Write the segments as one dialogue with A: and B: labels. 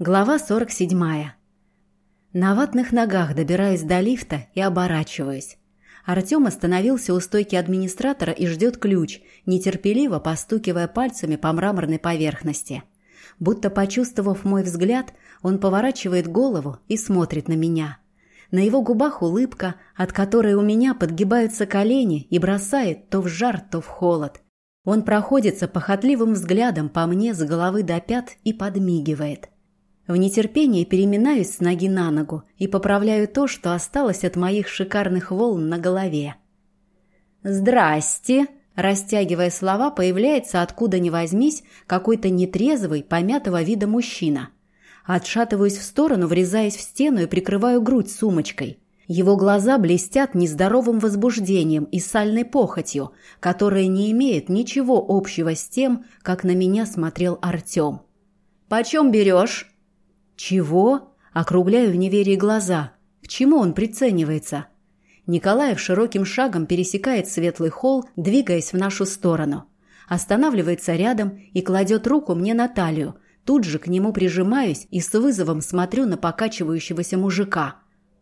A: Глава 47. На ватных ногах добираюсь до лифта и оборачиваюсь. Артем остановился у стойки администратора и ждет ключ, нетерпеливо постукивая пальцами по мраморной поверхности. Будто почувствовав мой взгляд, он поворачивает голову и смотрит на меня. На его губах улыбка, от которой у меня подгибаются колени и бросает то в жар, то в холод. Он проходится похотливым взглядом по мне с головы до пят и подмигивает – в нетерпении переминаюсь с ноги на ногу и поправляю то, что осталось от моих шикарных волн на голове. «Здрасте!» Растягивая слова, появляется откуда ни возьмись какой-то нетрезвый, помятого вида мужчина. Отшатываюсь в сторону, врезаясь в стену и прикрываю грудь сумочкой. Его глаза блестят нездоровым возбуждением и сальной похотью, которая не имеет ничего общего с тем, как на меня смотрел Артем. «Почем берешь?» «Чего?» – округляю в неверии глаза. К чему он приценивается? Николаев широким шагом пересекает светлый холл, двигаясь в нашу сторону. Останавливается рядом и кладет руку мне на талию. Тут же к нему прижимаюсь и с вызовом смотрю на покачивающегося мужика.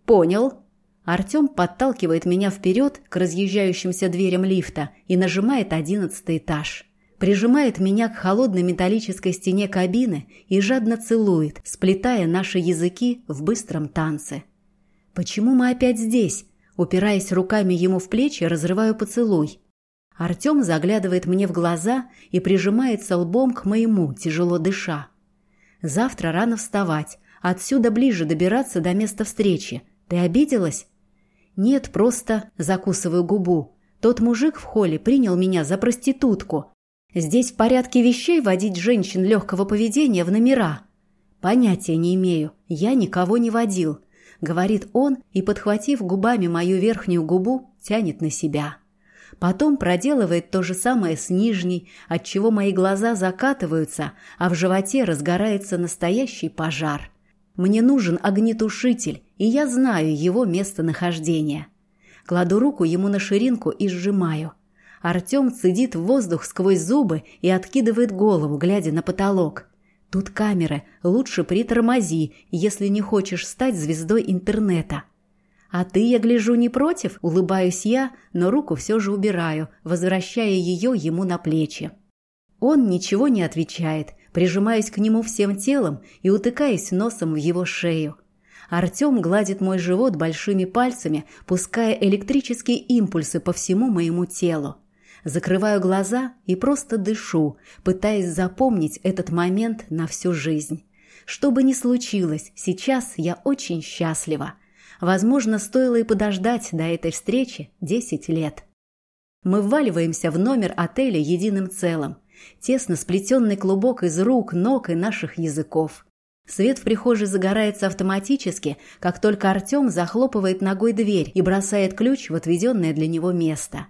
A: «Понял?» Артем подталкивает меня вперед к разъезжающимся дверям лифта и нажимает одиннадцатый этаж прижимает меня к холодной металлической стене кабины и жадно целует, сплетая наши языки в быстром танце. «Почему мы опять здесь?» Упираясь руками ему в плечи, разрываю поцелуй. Артем заглядывает мне в глаза и прижимается лбом к моему, тяжело дыша. «Завтра рано вставать, отсюда ближе добираться до места встречи. Ты обиделась?» «Нет, просто...» – закусываю губу. Тот мужик в холле принял меня за проститутку, Здесь в порядке вещей водить женщин легкого поведения в номера. Понятия не имею, я никого не водил, говорит он и, подхватив губами мою верхнюю губу, тянет на себя. Потом проделывает то же самое с нижней, отчего мои глаза закатываются, а в животе разгорается настоящий пожар. Мне нужен огнетушитель, и я знаю его местонахождение. Кладу руку ему на ширинку и сжимаю – Артем цедит воздух сквозь зубы и откидывает голову, глядя на потолок. Тут камеры, лучше притормози, если не хочешь стать звездой интернета. А ты, я гляжу, не против? Улыбаюсь я, но руку все же убираю, возвращая ее ему на плечи. Он ничего не отвечает, прижимаясь к нему всем телом и утыкаясь носом в его шею. Артем гладит мой живот большими пальцами, пуская электрические импульсы по всему моему телу. Закрываю глаза и просто дышу, пытаясь запомнить этот момент на всю жизнь. Что бы ни случилось, сейчас я очень счастлива. Возможно, стоило и подождать до этой встречи 10 лет. Мы вваливаемся в номер отеля единым целым. Тесно сплетенный клубок из рук, ног и наших языков. Свет в прихожей загорается автоматически, как только Артем захлопывает ногой дверь и бросает ключ в отведенное для него место.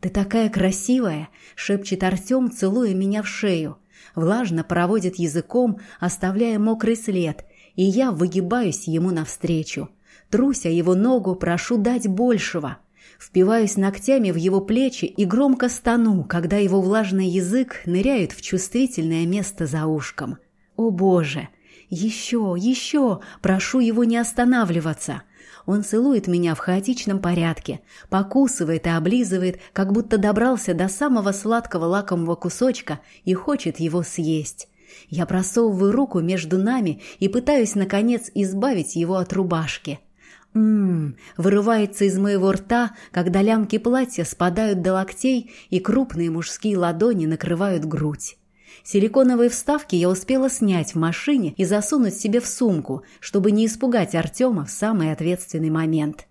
A: «Ты такая красивая!» — шепчет Артем, целуя меня в шею. Влажно проводит языком, оставляя мокрый след, и я выгибаюсь ему навстречу. Труся его ногу, прошу дать большего. Впиваюсь ногтями в его плечи и громко стану, когда его влажный язык ныряет в чувствительное место за ушком. «О боже!» «Еще, еще!» Прошу его не останавливаться. Он целует меня в хаотичном порядке, покусывает и облизывает, как будто добрался до самого сладкого лакомого кусочка и хочет его съесть. Я просовываю руку между нами и пытаюсь, наконец, избавить его от рубашки. Ммм, вырывается из моего рта, когда лямки платья спадают до локтей и крупные мужские ладони накрывают грудь. Силиконовые вставки я успела снять в машине и засунуть себе в сумку, чтобы не испугать Артема в самый ответственный момент.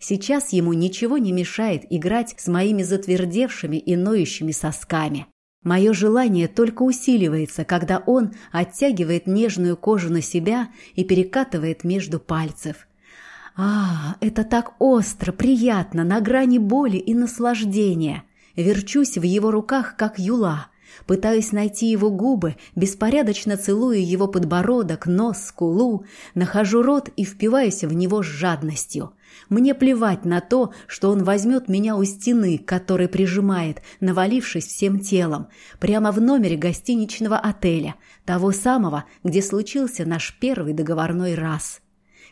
A: Сейчас ему ничего не мешает играть с моими затвердевшими и ноющими сосками. Мое желание только усиливается, когда он оттягивает нежную кожу на себя и перекатывает между пальцев. А, это так остро, приятно, на грани боли и наслаждения. Верчусь в его руках, как юла – Пытаюсь найти его губы, беспорядочно целую его подбородок, нос, скулу, нахожу рот и впиваюсь в него с жадностью. Мне плевать на то, что он возьмет меня у стены, которой прижимает, навалившись всем телом, прямо в номере гостиничного отеля, того самого, где случился наш первый договорной раз.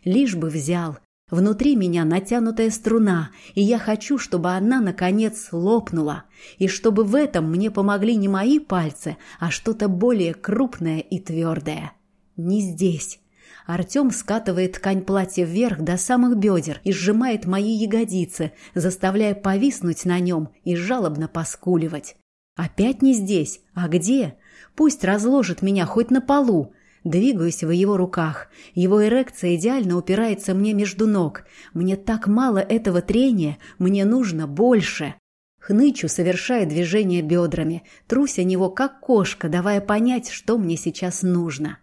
A: Лишь бы взял, Внутри меня натянутая струна, и я хочу, чтобы она, наконец, лопнула, и чтобы в этом мне помогли не мои пальцы, а что-то более крупное и твердое. Не здесь. Артем скатывает ткань платья вверх до самых бедер и сжимает мои ягодицы, заставляя повиснуть на нем и жалобно поскуливать. Опять не здесь, а где? Пусть разложит меня хоть на полу, Двигаюсь в его руках. Его эрекция идеально упирается мне между ног. Мне так мало этого трения, мне нужно больше. Хнычу, совершая движение бедрами, трусь о него, как кошка, давая понять, что мне сейчас нужно.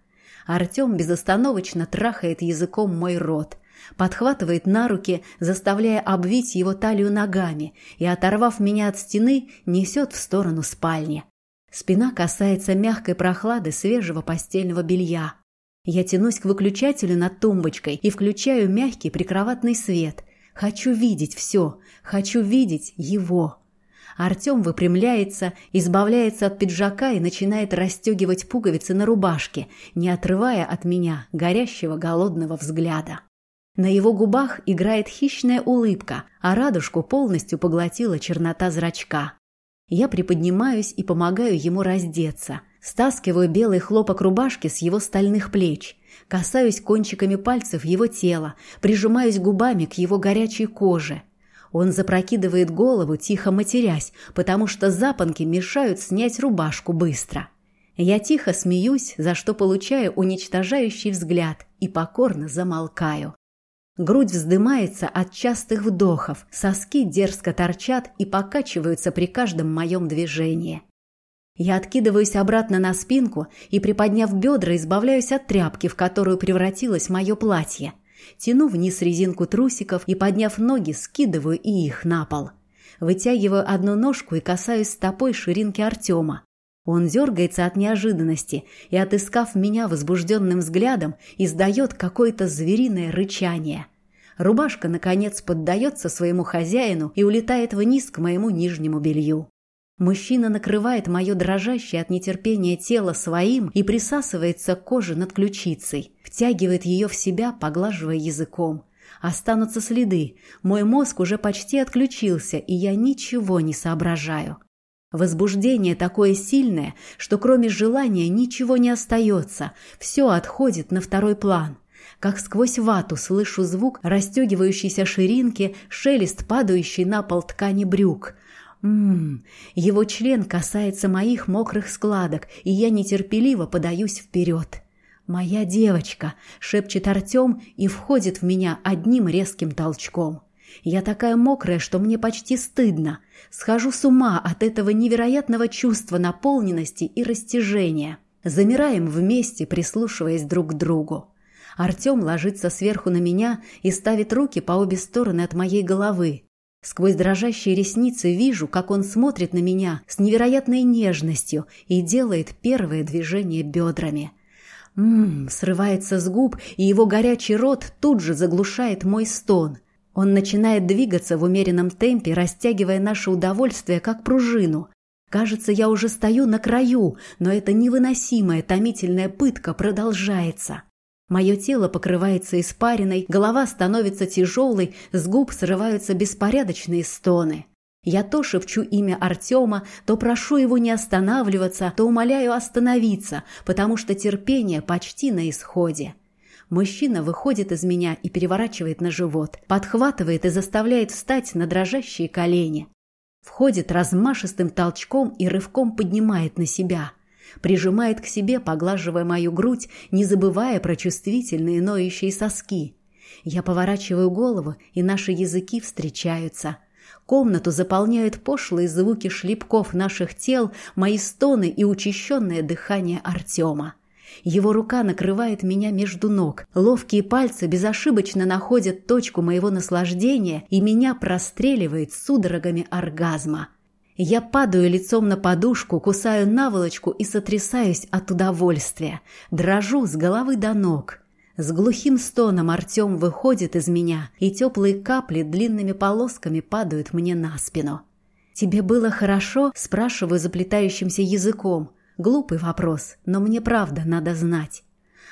A: Артем безостановочно трахает языком мой рот, подхватывает на руки, заставляя обвить его талию ногами, и, оторвав меня от стены, несет в сторону спальни. Спина касается мягкой прохлады свежего постельного белья. Я тянусь к выключателю над тумбочкой и включаю мягкий прикроватный свет. Хочу видеть все. Хочу видеть его. Артем выпрямляется, избавляется от пиджака и начинает расстегивать пуговицы на рубашке, не отрывая от меня горящего голодного взгляда. На его губах играет хищная улыбка, а радужку полностью поглотила чернота зрачка. Я приподнимаюсь и помогаю ему раздеться. Стаскиваю белый хлопок рубашки с его стальных плеч. Касаюсь кончиками пальцев его тела, прижимаюсь губами к его горячей коже. Он запрокидывает голову, тихо матерясь, потому что запонки мешают снять рубашку быстро. Я тихо смеюсь, за что получаю уничтожающий взгляд и покорно замолкаю. Грудь вздымается от частых вдохов, соски дерзко торчат и покачиваются при каждом моем движении. Я откидываюсь обратно на спинку и, приподняв бедра, избавляюсь от тряпки, в которую превратилось мое платье. Тяну вниз резинку трусиков и, подняв ноги, скидываю и их на пол. Вытягиваю одну ножку и касаюсь стопой ширинки Артема. Он дергается от неожиданности и, отыскав меня возбужденным взглядом, издает какое-то звериное рычание. Рубашка, наконец, поддается своему хозяину и улетает вниз к моему нижнему белью. Мужчина накрывает мое дрожащее от нетерпения тело своим и присасывается к коже над ключицей, втягивает ее в себя, поглаживая языком. Останутся следы. Мой мозг уже почти отключился, и я ничего не соображаю. Возбуждение такое сильное, что кроме желания ничего не остается, все отходит на второй план – как сквозь вату слышу звук расстегивающейся ширинки, шелест падающий на пол ткани брюк. Ммм, его член касается моих мокрых складок, и я нетерпеливо подаюсь вперед. «Моя девочка!» — шепчет Артем и входит в меня одним резким толчком. Я такая мокрая, что мне почти стыдно. Схожу с ума от этого невероятного чувства наполненности и растяжения. Замираем вместе, прислушиваясь друг к другу. Артем ложится сверху на меня и ставит руки по обе стороны от моей головы. Сквозь дрожащие ресницы вижу, как он смотрит на меня с невероятной нежностью и делает первое движение бедрами. Ммм, срывается с губ, и его горячий рот тут же заглушает мой стон. Он начинает двигаться в умеренном темпе, растягивая наше удовольствие, как пружину. Кажется, я уже стою на краю, но эта невыносимая томительная пытка продолжается. Мое тело покрывается испариной, голова становится тяжелой, с губ срываются беспорядочные стоны. Я то шепчу имя Артема, то прошу его не останавливаться, то умоляю остановиться, потому что терпение почти на исходе. Мужчина выходит из меня и переворачивает на живот, подхватывает и заставляет встать на дрожащие колени. Входит размашистым толчком и рывком поднимает на себя – прижимает к себе, поглаживая мою грудь, не забывая про чувствительные ноющие соски. Я поворачиваю голову, и наши языки встречаются. Комнату заполняют пошлые звуки шлепков наших тел, мои стоны и учащенное дыхание Артема. Его рука накрывает меня между ног. Ловкие пальцы безошибочно находят точку моего наслаждения, и меня простреливает судорогами оргазма. Я падаю лицом на подушку, кусаю наволочку и сотрясаюсь от удовольствия. Дрожу с головы до ног. С глухим стоном Артем выходит из меня, и теплые капли длинными полосками падают мне на спину. «Тебе было хорошо?» – спрашиваю заплетающимся языком. Глупый вопрос, но мне правда надо знать.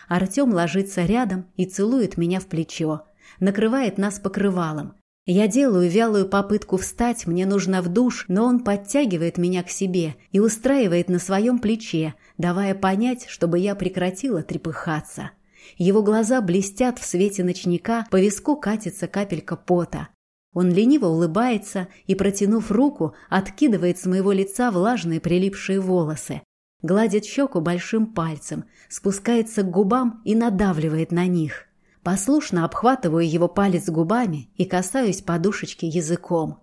A: Артем ложится рядом и целует меня в плечо. Накрывает нас покрывалом. Я делаю вялую попытку встать, мне нужно в душ, но он подтягивает меня к себе и устраивает на своем плече, давая понять, чтобы я прекратила трепыхаться. Его глаза блестят в свете ночника, по виску катится капелька пота. Он лениво улыбается и, протянув руку, откидывает с моего лица влажные прилипшие волосы. Гладит щеку большим пальцем, спускается к губам и надавливает на них. Послушно обхватываю его палец губами и касаюсь подушечки языком.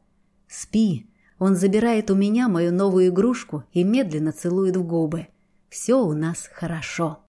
A: «Спи!» Он забирает у меня мою новую игрушку и медленно целует в губы. «Все у нас хорошо».